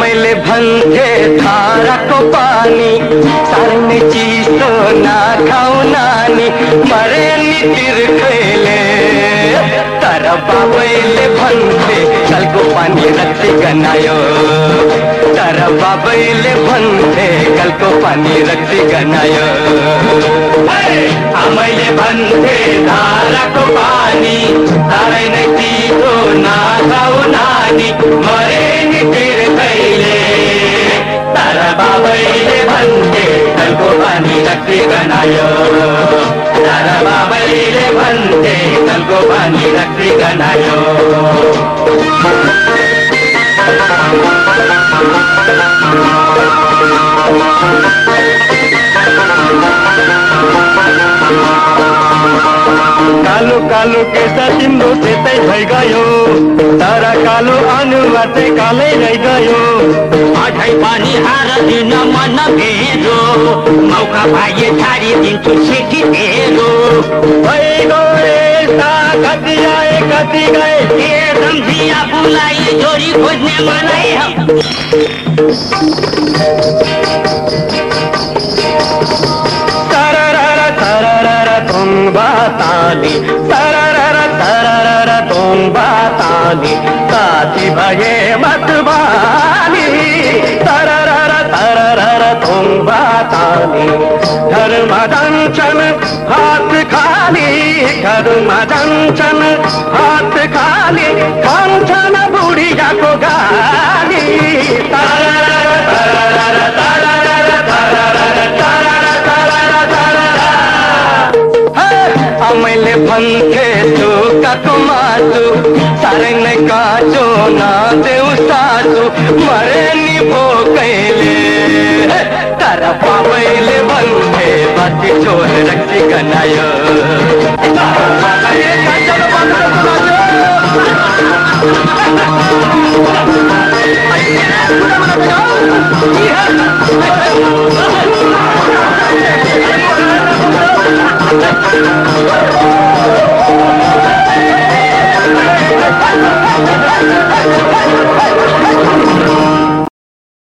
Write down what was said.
मैले भन्थे धाराको पानी सार्ने चिसो नखाउ नानी मरे नि तिर्खैले तर बाबैले भन्थे कलको पानी रक्सी गनायो। तर बाबैले भन्थे कलको पानी रक्सी गनायो। आमैले भन्थे धाराको पानी साह्रै नै चिसो नखाउ नानी मरे नि तिर्खैले तर बाबैले भन्थे कलको पानी रक्सी गनायो। बाबैले भन्थे कलको पानी रक्सी गनायो कालो कालो केसा तिम्रो सेतै भइगयो। तर कालो अनुहार चाहिँ कालै रहिगयो। अझै पनि दिन मन भेजो मौका पाए छाडिदिन्छु सिटी तेरो भइगयो यस्ता कति आए कति गए ए सम्झिया बुलाई जोडी खोज्ने मलाई हम सररर सररर तुङ्बा ताली सररर सररर तुङ्बा साथी भए घरमा जान्छन् हात खाली जान्छन् हात खाली खान्छन् बुढियाको गाली। तररर तररर तररर तररर तररर तररर तररर मैले भन्थे सुकाको मासु साह्रै नै मरे नि भोकैले पावैले भन्थे बाती चोर रक्सी गनायो Yeah.